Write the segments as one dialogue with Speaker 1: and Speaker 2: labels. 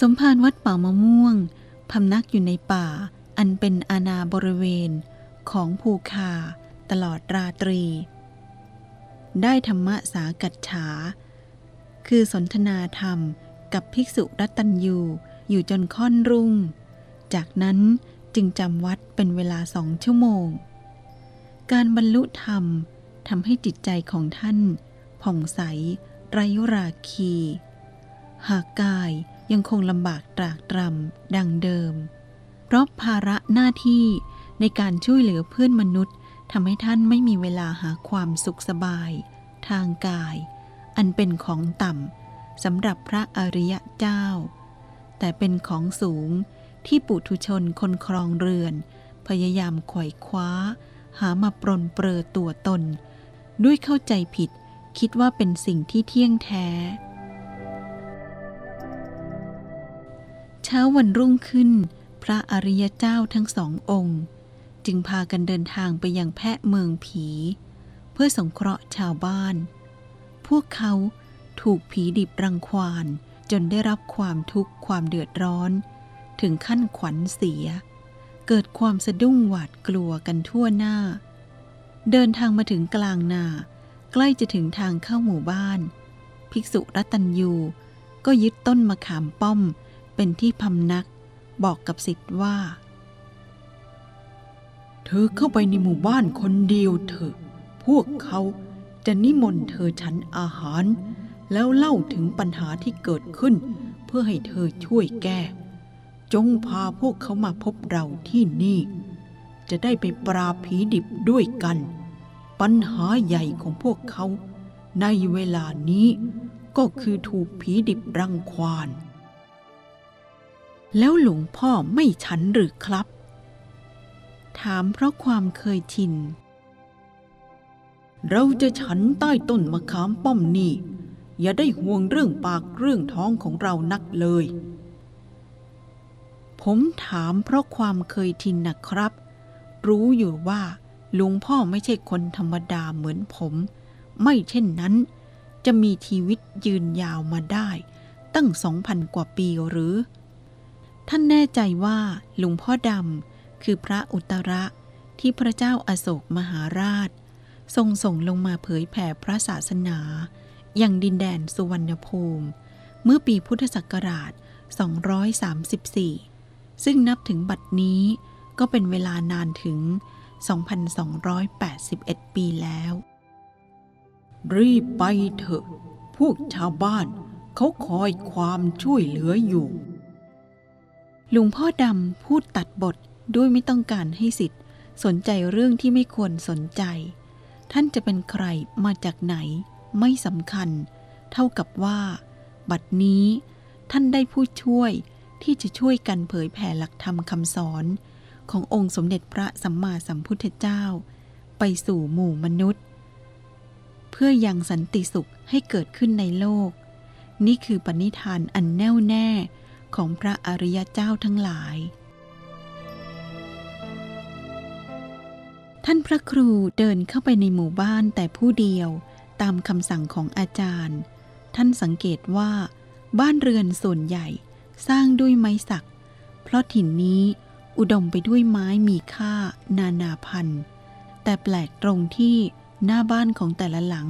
Speaker 1: สมภารวัดป่ามะม่วง พำนักอยู่ในป่า อันเป็นอาณาบริเวณของภูคา ตลอดราตรี ได้ธรรมะสากัจฉา คือสนทนาธรรมกับภิกษุรัตัญยูอยู่จนค่อนรุ่ง จากนั้นจึงจำวัดเป็นเวลาสองชั่วโมง การบรรลุธรรมทำให้จิตใจของท่าน ผ่องใส ไรราคี หากกาย ยังคงลำบากตรากตรำดังเดิม เพราะภาระหน้าที่ในการช่วยเหลือเพื่อนมนุษย์ทำให้ท่านไม่มีเวลาหาความสุขสบาย ทางกาย อันเป็นของต่ำสำหรับพระอริยะเจ้า แต่เป็นของสูงที่ปุถุชนคนครองเรือน พยายามไขว่คว้า หามาปรนเปรอตัวตน ด้วยเข้าใจผิด คิดว่าเป็นสิ่งที่เที่ยงแท้ เช้าวันรุ่งขึ้น พระอริยเจ้าทั้งสององค์ จึงพากันเดินทางไปยังแพะเมืองผี เพื่อสงเคราะห์ชาวบ้าน พวกเขาถูกผีดิบรังควานจนได้รับความทุกข์ความเดือดร้อน ถึงขั้นขวัญเสีย เกิดความสะดุ้งหวาดกลัวกันทั่วหน้า เดินทางมาถึงกลางนาใกล้จะถึงทางเข้าหมู่บ้าน ภิกษุรัตัญยูก็ยึดต้นมะขามป้อม เป็นที่พำนักบอกกับสิทธิ์ว่า
Speaker 2: เธอเข้าไปในหมู่บ้านคนเดียวเถอะ พวกเขาจะนิมนต์เธอฉันอาหาร แล้วเล่าถึงปัญหาที่เกิดขึ้น เพื่อให้เธอช่วยแก้ จงพาพวกเขามาพบเราที่นี่ จะได้ไปปราผีดิบด้วยกัน ปัญหาใหญ่ของพวกเขา ในเวลานี้ก็คือถูกผีดิบรังควาน
Speaker 1: แล้วหลวงพ่อไม่ฉันหรือครับ ถามเพราะความเคยชิน
Speaker 2: เราจะฉันใต้ต้นมะขามป้อมนี่ อย่าได้ห่วงเรื่องปากเรื่องท้องของเรานักเลย
Speaker 1: ผมถามเพราะความเคยชินนะครับ รู้อยู่ว่าหลวงพ่อไม่ใช่คนธรรมดาเหมือนผม ไม่เช่นนั้น จะมีชีวิตยืนยาวมาได้ ตั้งสองพันกว่าปีหรือ ท่านแน่ใจว่าหลวงพ่อดำคือพระอุตระที่พระเจ้าอาโศกมหาราช ทรงส่งลงมาเผยแผ่พระศาสนา อย่างดินแดนสุวรรณภูมิ เมื่อปีพุทธศักราช 234 ซึ่งนับถึงบัดนี้ก็เป็นเวลานานถึง 2,281 ปีแล้ว
Speaker 2: รีบไปเถอะ พวกชาวบ้านเขาคอยความช่วยเหลืออยู่
Speaker 1: ลวงพ่อดำพูดตัดบทด้วยไม่ต้องการให้สิทธิ์ สนใจเรื่องที่ไม่ควรสนใจ ท่านจะเป็นใครมาจากไหน ไม่สำคัญ เท่ากับว่า บัดนี้ ท่านได้ผู้ช่วยที่จะช่วยกันเผยแผ่หลักธรรมคำสอน ขององค์สมเด็จพระสัมมาสัมพุทธเจ้า ไปสู่หมู่มนุษย์ เพื่อยังสันติสุขให้เกิดขึ้นในโลก นี่คือปณิธานอันแน่วแน่ ของพระอริยเจ้าทั้งหลาย ท่านพระครูเดินเข้าไปในหมู่บ้านแต่ผู้เดียวตามคำสั่งของอาจารย์ ท่านสังเกตว่า บ้านเรือนส่วนใหญ่สร้างด้วยไม้สัก เพราะถิ่นนี้อุดมไปด้วยไม้มีค่านานาพันธุ์ แต่แปลกตรงที่หน้าบ้านของแต่ละหลัง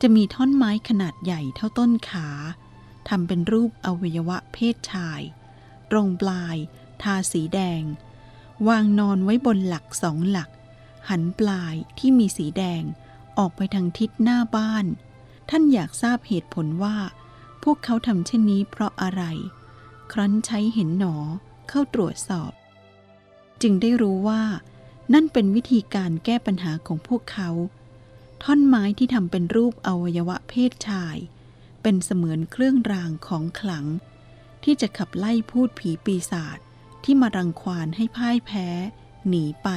Speaker 1: จะมีท่อนไม้ขนาดใหญ่เท่าต้นขา ทำเป็นรูปอวัยวะเพศชาย ตรงปลาย ทาสีแดง วางนอนไว้บนหลักสองหลัก หันปลายที่มีสีแดงออกไปทางทิศหน้าบ้าน ท่านอยากทราบเหตุผลว่า พวกเขาทำเช่นนี้เพราะอะไร ครั้นใช้เห็นหนอเข้าตรวจสอบ จึงได้รู้ว่า นั่นเป็นวิธีการแก้ปัญหาของพวกเขา ท่อนไม้ที่ทำเป็นรูปอวัยวะเพศชาย เป็นเสมือนเครื่องรางของขลัง ที่จะขับไล่พูดผีปีศาจที่มารังควานให้พ่ายแพ้ หนีไป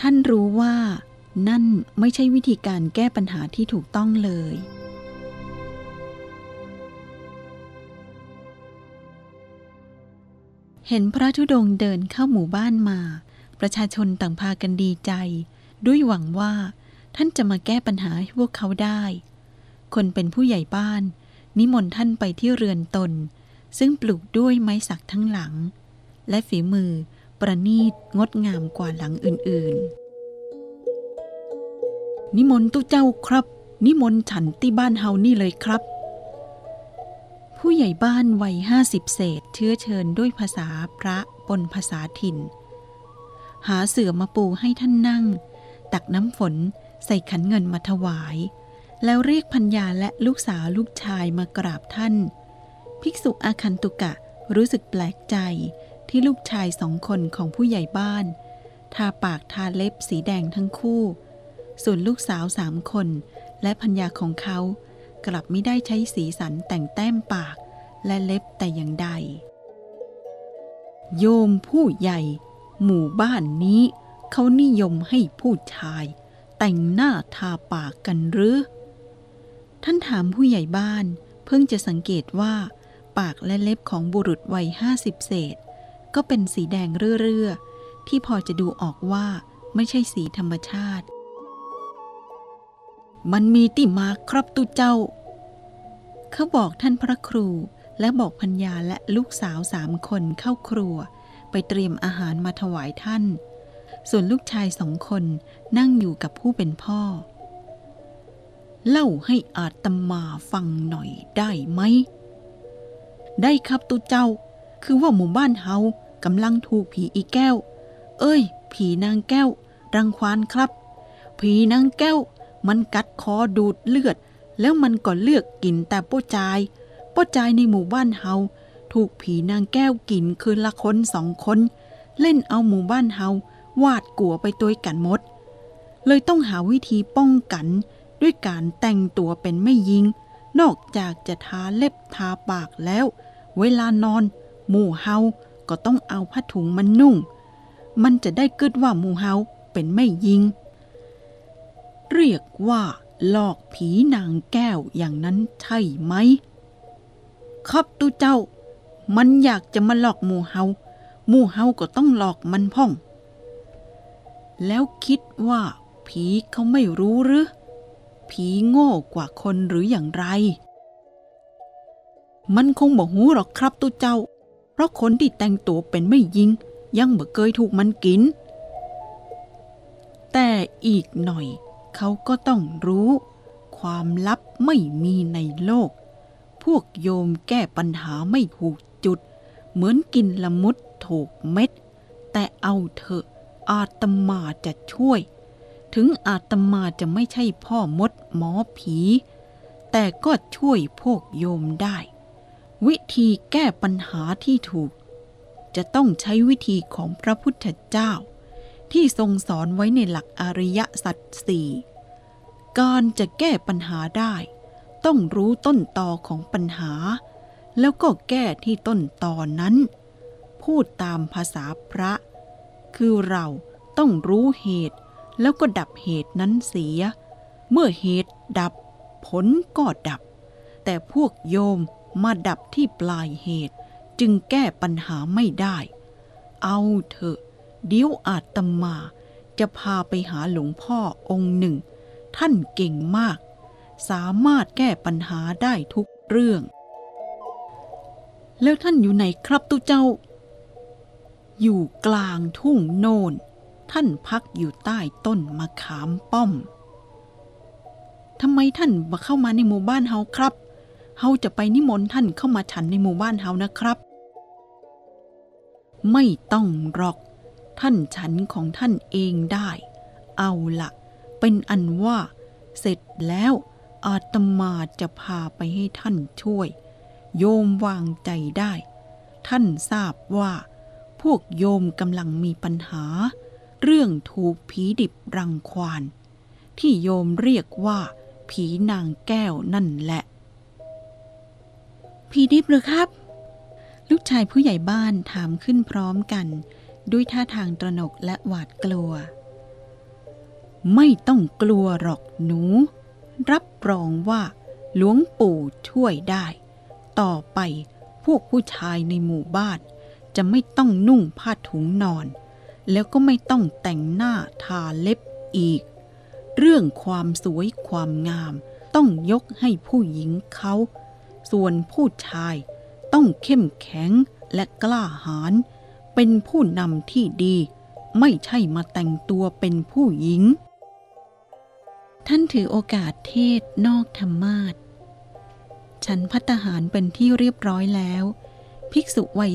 Speaker 1: ท่านรู้ว่า นั่นไม่ใช่วิธีการแก้ปัญหาที่ถูกต้องเลย เห็นพระธุดงค์เดินเข้าหมู่บ้านมา ประชาชนต่างพากันดีใจ ด้วยหวังว่า ท่านจะมาแก้ปัญหาให้พวกเขาได้ คนเป็นผู้ใหญ่บ้าน นิมนต์ท่านไปที่เรือนตน ซึ่งปลูกด้วยไม้สักทั้งหลัง และฝีมือประณีตงดงามกว่าหลังอื่นๆ นิมนต์ตุเจ้าครับ นิมนต์ฉันที่บ้านเฮานี่เลยครับ ผู้ใหญ่บ้านวัยห้าสิบเศษเชื้อเชิญด้วยภาษาพระปนภาษาถิ่น หาเสือมาปูให้ท่านนั่ง ตักน้ำฝนใส่ขันเงินมาถวาย แล้วเรียกพัญญาและลูกสาวลูกชายมากราบท่าน ภิกษุอาคันตุกะรู้สึกแปลกใจที่ลูกชายสองคนของผู้ใหญ่บ้าน ทาปากทาเล็บสีแดงทั้งคู่ ส่วนลูกสาวสามคนและพัญญาของเขากลับไม่ได้ใช้สีสันแต่งแต้มปากและเล็บแต่อย่างใด โยมผู้ใหญ่ หมู่บ้านนี้ เขานิยมให้ผู้ชาย แต่งหน้าทาปากกันหรือ ท่านถามผู้ใหญ่บ้าน เพิ่งจะสังเกตว่า ปากและเล็บของบุรุษวัยห้าสิบเศษ ก็เป็นสีแดงเรื่อๆ ที่พอจะดูออกว่าไม่ใช่สีธรรมชาติ มันมีติมาครับตุเจ้า เขาบอกท่านพระครูและบอกพัญญาและลูกสาวสามคนเข้าครัว ไปเตรียมอาหารมาถวายท่าน ส่วนลูกชายสองคนนั่งอยู่กับผู้เป็นพ่อ เล่าให้อาตมาฟังหน่อยได้ไหม ได้ครับตุเจ้า คือว่าหมู่บ้านเฮากำลังถูกผีอีแก้ว เอ้ย ผีนางแก้ว รังควานครับ ผีนางแก้ว มันกัดคอดูดเลือด แล้วมันก็เลือกกินแต่ป้จายป้จายในหมู่บ้านเฮาถูกผีนางแก้วกินคืนละคนสองคน เล่นเอาหมู่บ้านเฮาวาดกลัวไปตัวกันหมด เลยต้องหาวิธีป้องกัน ด้วยการแต่งตัวเป็นไม่ยิง นอกจากจะทาเล็บทาปากแล้ว เวลานอน หมู่เฮาก็ต้องเอาผ้าถุงมันนุ่ง มันจะได้กึดว่าหมู่เฮาเป็นไม่ยิง เรียกว่าหลอกผีนางแก้วอย่างนั้นใช่ไหม ครับตูเจ้า มันอยากจะมาหลอกหมู่เฮาหมู่เฮาก็ต้องหลอกมันพ่อง แล้วคิดว่าผีเขาไม่รู้หรือ ผีโง่กว่าคนหรืออย่างไร มันคงบอกหูหรอกครับตูเจ้า เพราะคนที่แต่งตัวเป็นไม่ยิง ยังบ่เคยถูกมันกิน แต่อีกหน่อย เขาก็ต้องรู้ ความลับไม่มีในโลก พวกโยมแก้ปัญหาไม่ถูกจุด เหมือนกินละมุดถูกเม็ด แต่เอาเถอะอาตมาจะช่วย ถึงอาตมาจะไม่ใช่พ่อมดหมอผี แต่ก็ช่วยพวกโยมได้ วิธีแก้ปัญหาที่ถูก จะต้องใช้วิธีของพระพุทธเจ้า ที่ทรงสอนไว้ในหลักอริยสัจสี่การจะแก้ปัญหาได้ ต้องรู้ต้นตอของปัญหา แล้วก็แก้ที่ต้นตอนนั้น พูดตามภาษาพระ คือเราต้องรู้เหตุ แล้วก็ดับเหตุนั้นเสีย เมื่อเหตุดับ ผลก็ดับ แต่พวกโยมมาดับที่ปลายเหตุ จึงแก้ปัญหาไม่ได้ เอาเถอะเดี๋ยวอาตมา จะพาไปหาหลวงพ่อองค์หนึ่ง ท่านเก่งมาก สามารถแก้ปัญหาได้ทุกเรื่อง แล้วท่านอยู่ไหนครับตุเจ้า อยู่กลางทุ่งโนน ท่านพักอยู่ใต้ต้นมะขามป้อม ทำไมท่านมาเข้ามาในหมู่บ้านเฮาครับ เฮาจะไปนิมนต์ท่านเข้ามาฉันในหมู่บ้านเฮานะครับ ไม่ต้องหรอก ท่านฉันของท่านเองได้ เอาละเป็นอันว่า เสร็จแล้วอาตมาจะพาไปให้ท่านช่วย โยมวางใจได้ ท่านทราบว่า พวกโยมกำลังมีปัญหา เรื่องถูกผีดิบรังควาน ที่โยมเรียกว่าผีนางแก้วนั่นแหละ ผีดิบหรือครับ ลูกชายผู้ใหญ่บ้านถามขึ้นพร้อมกัน ด้วยท่าทางตระหนกและหวาดกลัว ไม่ต้องกลัวหรอกหนู รับรองว่าหลวงปู่ช่วยได้ ต่อไปพวกผู้ชายในหมู่บ้าน จะไม่ต้องนุ่งผ้าถุงนอน แล้วก็ไม่ต้องแต่งหน้าทาเล็บอีก เรื่องความสวยความงาม ต้องยกให้ผู้หญิงเขา ส่วนผู้ชาย
Speaker 2: ต้องเข้มแข็งและกล้าหาญเป็นผู้นำที่ดี ไม่ใช่มาแต่งตัวเป็นผู้หญิง
Speaker 1: ท่านถือโอกาสเทศนอกธรรมาทฉันพัตหารเป็นที่เรียบร้อยแล้ว ภิกษุวัย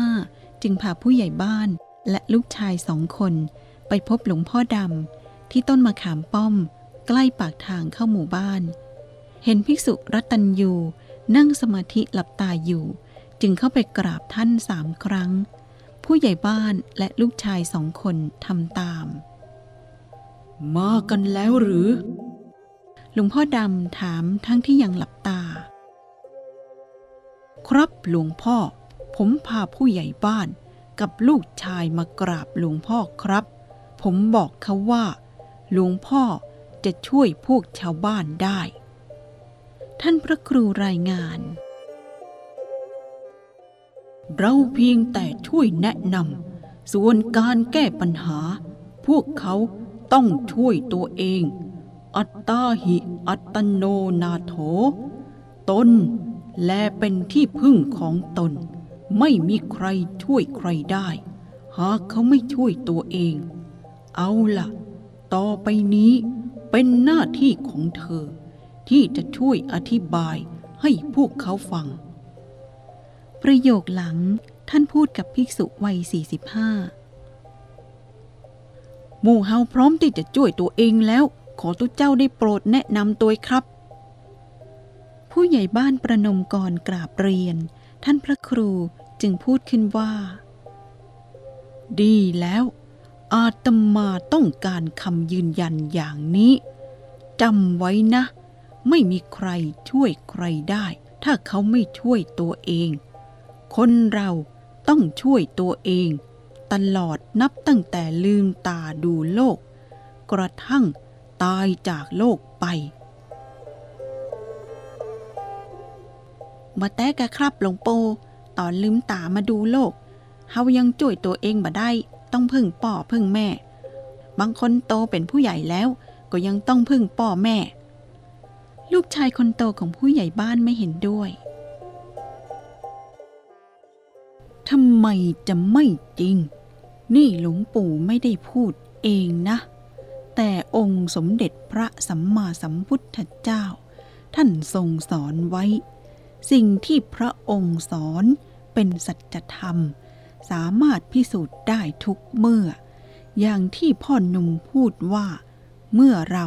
Speaker 1: 45 จึงพาผู้ใหญ่บ้าน และลูกชายสองคนไปพบหลวงพ่อดำที่ต้นมะขามป้อม ใกล้ปากทางเข้าหมู่บ้าน เห็นภิกษุรัตัญยูนั่งสมาธิหลับตาอยู่ จึงเข้าไปกราบท่านสามครั้ง ผู้ใหญ่บ้านและลูกชายสองคนทำตาม
Speaker 2: มากันแล้วหรือ
Speaker 1: หลวงพ่อดำถามทั้งที่ยังหลับตา
Speaker 2: ครับหลวงพ่อ ผมพาผู้ใหญ่บ้าน กับลูกชายมากราบหลวงพ่อครับ ผมบอกเขาว่า หลวงพ่อจะช่วยพวกชาวบ้านได้
Speaker 1: ท่านพระครูรายงาน
Speaker 2: เราเพียงแต่ช่วยแนะนำส่วนการแก้ปัญหา พวกเขาต้องช่วยตัวเอง อัตตาหิอัตโนนาโถ ตนแลเป็นที่พึ่งของตน ไม่มีใครช่วยใครได้ หากเขาไม่ช่วยตัวเอง เอาล่ะ ต่อไปนี้เป็นหน้าที่ของเธอ ที่จะช่วยอธิบายให้พวกเขาฟัง
Speaker 1: ประโยคหลังท่านพูดกับภิกษุวัย 45
Speaker 2: หมู่เฮาพร้อมที่จะช่วยตัวเองแล้ว ขอตุเจ้าได้โปรดแนะนำตัวครับ
Speaker 1: ผู้ใหญ่บ้านประนมกรกราบเรียน ท่านพระครูจึงพูดขึ้นว่า
Speaker 2: ดีแล้ว อาตมาต้องการคำยืนยันอย่างนี้จำไว้นะ ไม่มีใครช่วยใครได้ ถ้าเขาไม่ช่วยตัวเอง คนเราต้องช่วยตัวเอง ตลอดนับตั้งแต่ลืมตาดูโลก กระทั่งตายจากโลกไป
Speaker 1: มาแต้กะครับหลวงปู่ตอนลืมตามาดูโลก เฮายังจ่วยตัวเองบ่ได้ ต้องพึ่งป่อพึ่งแม่ บางคนโตเป็นผู้ใหญ่แล้ว ก็ยังต้องพึ่งป่อแม่ ลูกชายคนโตของผู้ใหญ่บ้านไม่เห็นด้วย
Speaker 2: ทำไมจะไม่จริง นี่หลวงปู่ไม่ได้พูดเองนะ แต่องค์สมเด็จพระสัมมาสัมพุทธเจ้า ท่านทรงสอนไว้ สิ่งที่พระองค์สอนเป็นสัจธรรม สามารถพิสูจน์ได้ทุกเมื่อ อย่างที่พ่อหนุ่มพูดว่า เมื่อเรา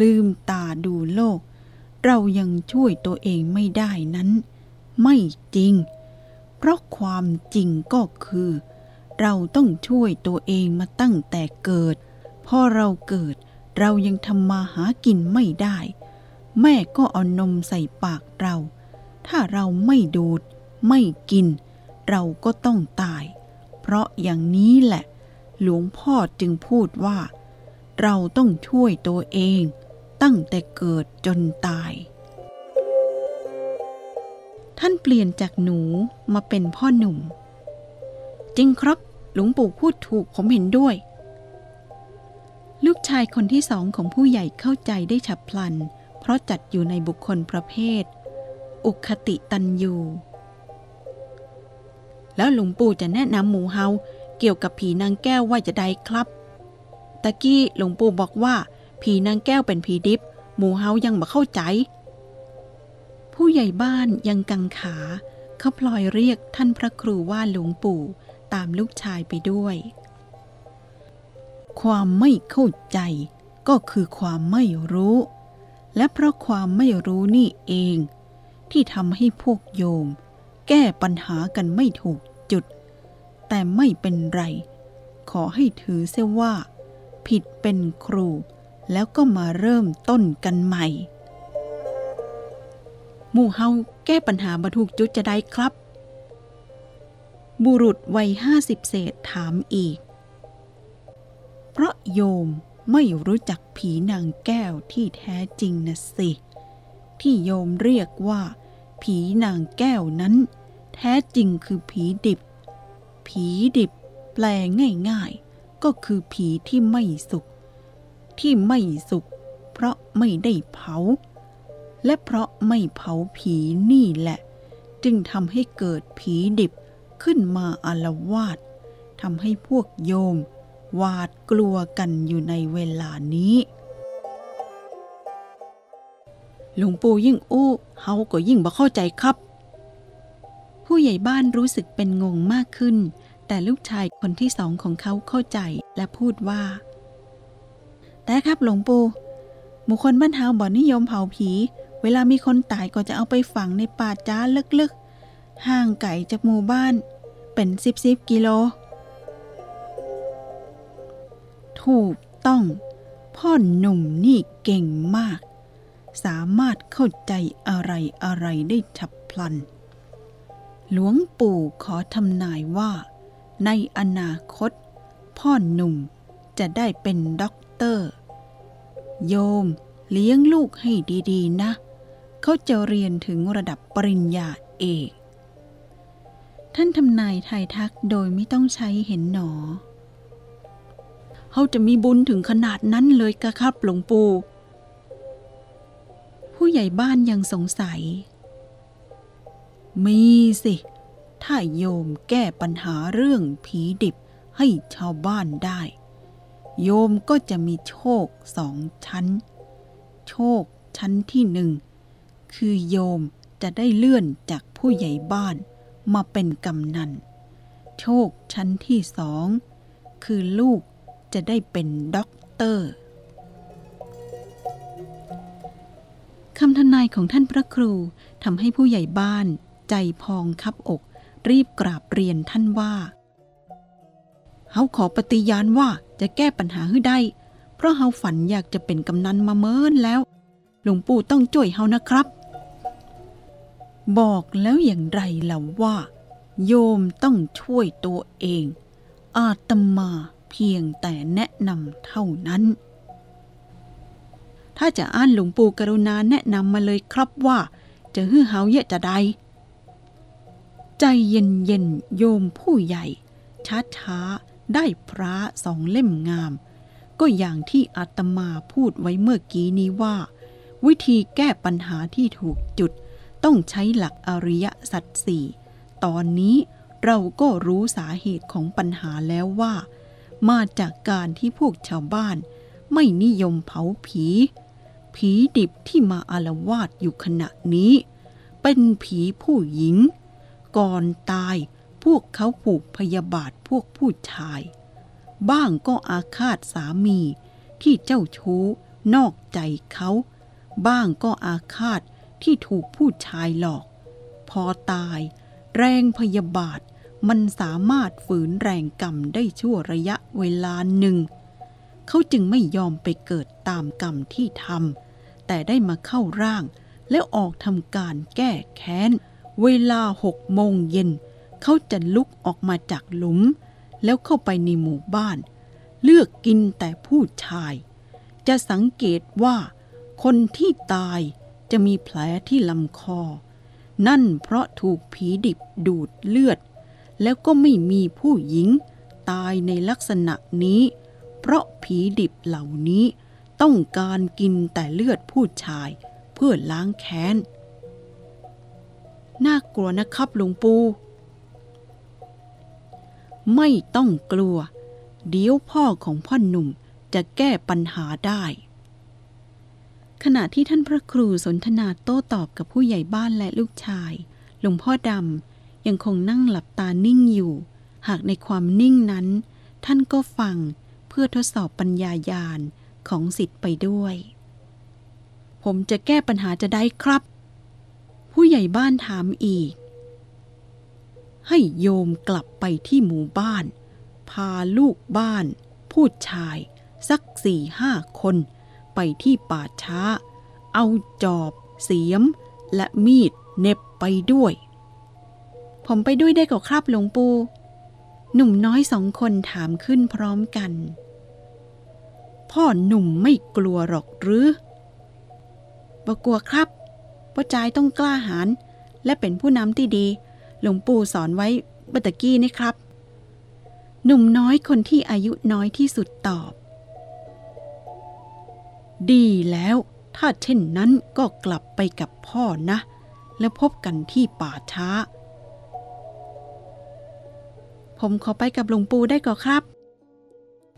Speaker 2: ลืมตาดูโลก เรายังช่วยตัวเองไม่ได้นั้น ไม่จริง เพราะความจริงก็คือ เราต้องช่วยตัวเองมาตั้งแต่เกิด พอเราเกิดเรายังทำมาหากินไม่ได้ แม่ก็เอานมใส่ปากเรา ถ้าเราไม่ดูด ไม่กิน เราก็ต้องตาย เพราะอย่างนี้แหละ หลวงพ่อจึงพูดว่า เราต้องช่วยตัวเอง ตั้งแต่เกิดจนตาย
Speaker 1: ท่านเปลี่ยนจากหนูมาเป็นพ่อหนุ่ม จริงครับ หลวงปู่พูดถูกผมเห็นด้วย ลูกชายคนที่สองของผู้ใหญ่เข้าใจได้ฉับพลัน เพราะจัดอยู่ในบุคคลประเภท อุคติตันยูแล้วหลวงปู่จะแนะนำหมูเฮาเกี่ยวกับผีนางแก้วว่าจะได้ครับ ตะกี้หลวงปู่บอกว่า ผีนางแก้วเป็นผีดิบ หมูเฮายังบ่เข้าใจ ผู้ใหญ่บ้านยังกังขาเขาพลอยเรียกท่านพระครูว่าหลวงปู่ตามลูกชายไปด้วย
Speaker 2: ความไม่เข้าใจก็คือความไม่รู้ และเพราะความไม่รู้นี่เอง ที่ทำให้พวกโยม แก้ปัญหากันไม่ถูกจุด แต่ไม่เป็นไร ขอให้ถือเสียว่า ผิดเป็นครู แล้วก็มาเริ่มต้นกันใหม่
Speaker 1: หมู่เฮาแก้ปัญหาบรถูกจุดจะได้ครับ บุรุษวัยห้าสิบเศษถามอีก
Speaker 2: เพราะโยมไม่รู้จักผีนางแก้วที่แท้จริงนะสิ ที่โยมเรียกว่า ผีนางแก้วนั้น แท้จริงคือผีดิบ ผีดิบแปลง่ายๆ ก็คือผีที่ไม่สุขที่ไม่สุขเพราะไม่ได้เผา และเพราะไม่เผาผีนี่แหละจ
Speaker 1: จึงทำให้เกิดผีดิบขึ้นมาอารวาสทำให้พวกโยมหวาดกลัวกันอยู่ในเวลานี้
Speaker 2: หลวงปู่ยิ่งอู้เฮาก็ยิ่งบ่เข้าใจครับ
Speaker 1: ผู้ใหญ่บ้านรู้สึกเป็นงงมากขึ้น แต่ลูกชายคนที่สองของเขาเข้าใจและพูดว่า แต่ครับหลวงปู่หมู่คนบ้านเฮาบ่นิยมเผาผี เวลามีคนตายก็จะเอาไปฝังในป่าจ้าลึกๆ ห่างไกลจากหมู่บ้าน เป็นสิบสิบกิโล ถูกต้องพ่อหนุ่มนี่เก่งมาก สามารถเข้าใจอะไรอะไรได้ฉับพลัน หลวงปู่ขอทำนายว่า ในอนาคต พ่อหนุ่มจะได้เป็นด็อกเตอร์ โยมเลี้ยงลูกให้ดีๆ นะ เขาจะเรียนถึงระดับปริญญาเอกท่านทำนายทายทักโดยไม่ต้องใช้เห็นหนอ
Speaker 2: เขาจะมีบุญถึงขนาดนั้นเลยกะครับหลวงปู่
Speaker 1: ผู้ใหญ่บ้านยังสงสัย
Speaker 2: มีสิ ถ้าโยมแก้ปัญหาเรื่องผีดิบให้ชาวบ้านได้ โยมก็จะมีโชคสองชั้น โชคชั้นที่หนึ่ง คือโยมจะได้เลื่อนจากผู้ใหญ่บ้านมาเป็นกำนัน โชคชั้นที่สอง คือลูกจะได้เป็นด็อกเตอร์
Speaker 1: คำทนายของท่านพระครูทำให้ผู้ใหญ่บ้าน ใจพองคับอก รีบกราบเรียนท่านว่า
Speaker 2: เฮาขอปฏิญาณว่าจะแก้ปัญหาให้ได้ เพราะเฮาฝันอยากจะเป็นกำนันมาเมินแล้ว หลวงปู่ต้องช่วยเฮานะครับ
Speaker 1: บอกแล้วอย่างไรล่ะว่า โยมต้องช่วยตัวเอง อาตมาเพียงแต่แนะนำเท่านั้น
Speaker 2: ถ้าจะอ่านหลวงปู่กรุณาแนะนำมาเลยครับว่า จะฮื้อเฮาเยะจะใด
Speaker 1: ใจเย็นๆโยมผู้ใหญ่ ช้าๆได้พระสองเล่มงาม ก็อย่างที่อาตมาพูดไว้เมื่อกี้นี้ว่า วิธีแก้ปัญหาที่ถูกจุด ต้องใช้หลักอริยสัจสี่ตอนนี้เราก็รู้สาเหตุของปัญหาแล้วว่า มาจากการที่พวกชาวบ้าน ไม่นิยมเผาผี ผีดิบที่มาอารวาสอยู่ขณะนี้ เป็นผีผู้หญิง ก่อนตายพวกเขาผูกพยาบาทพวกผู้ชาย บ้างก็อาฆาตสามีที่เจ้าชู้นอกใจเขา บ้างก็อาฆาตที่ถูกผู้ชายหลอก พอตายแรงพยาบาทมันสามารถฝืนแรงกรรมได้ชั่วระยะเวลาหนึ่ง เขาจึงไม่ยอมไปเกิดตามกรรมที่ทำ แต่ได้มาเข้าร่าง แล้วออกทำการแก้แค้น เวลาหกโมงเย็น เขาจะลุกออกมาจากหลุม แล้วเข้าไปในหมู่บ้าน เลือกกินแต่ผู้ชาย จะสังเกตว่าคนที่ตายจะมีแผลที่ลำคอ นั่นเพราะถูกผีดิบดูดเลือด แล้วก็ไม่มีผู้หญิงตายในลักษณะนี้ เพราะผีดิบเหล่านี้ ต้องการกินแต่เลือดผู้ชายเพื่อล้างแค้น
Speaker 2: น่ากลัวนะครับหลวงปู่
Speaker 1: ไม่ต้องกลัว เดี๋ยวพ่อของพ่อหนุ่มจะแก้ปัญหาได้ ขณะที่ท่านพระครูสนทนาโต้ตอบกับผู้ใหญ่บ้านและลูกชาย หลวงพ่อดำยังคงนั่งหลับตานิ่งอยู่ หากในความนิ่งนั้น ท่านก็ฟังเพื่อทดสอบปัญญายาณ ของสิทธิ์ไปด้วย
Speaker 2: ผมจะแก้ปัญหาจะได้ครับ
Speaker 1: ผู้ใหญ่บ้านถามอีก ให้โยมกลับไปที่หมู่บ้าน พาลูกบ้าน ผู้ชาย สักสี่ห้าคน ไปที่ป่าช้า เอาจอบ เสียม และมีดเน็บไปด้วย ผมไปด้วยได้กับครับหลวงปู่หนุ่มน้อยสองคนถามขึ้นพร้อมกัน พ่อหนุ่มไม่กลัวหรอกหรือบ่กลัวครับพ่อจายต้องกล้าหาญและเป็นผู้นำที่ดี หลวงปู่สอนไว้บัตกี้นี่ครับ หนุ่มน้อยคนที่อายุน้อยที่สุดตอบ ดีแล้ว ถ้าเช่นนั้นก็กลับไปกับพ่อนะ
Speaker 2: แล้วพบกันที่ป่าช้า
Speaker 1: ผมขอไปกับหลวงปู่ได้ก่อครับ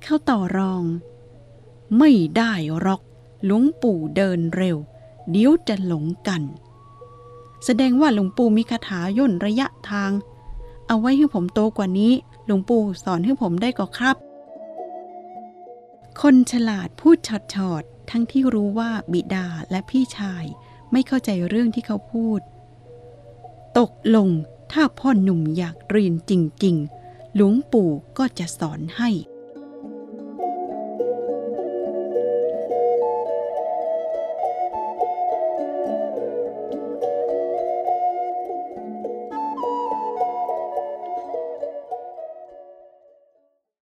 Speaker 1: เข้าต่อรอง
Speaker 2: ไม่ได้หรอก หลวงปู่เดินเร็ว เดี๋ยวจะหลงกัน
Speaker 1: แสดงว่าหลวงปู่มีคาถาย่นระยะทาง เอาไว้ให้ผมโตกว่านี้ หลวงปู่สอนให้ผมได้ก่อครับ คนฉลาดพูดฉอดฉอดๆทั้งที่รู้ว่าบิดาและพี่ชายไม่เข้าใจเรื่องที่เขาพูด
Speaker 2: ตกลงถ้าพ่อหนุ่มอยากเรียนจริง ๆ หลวงปู่ก็จะสอนให้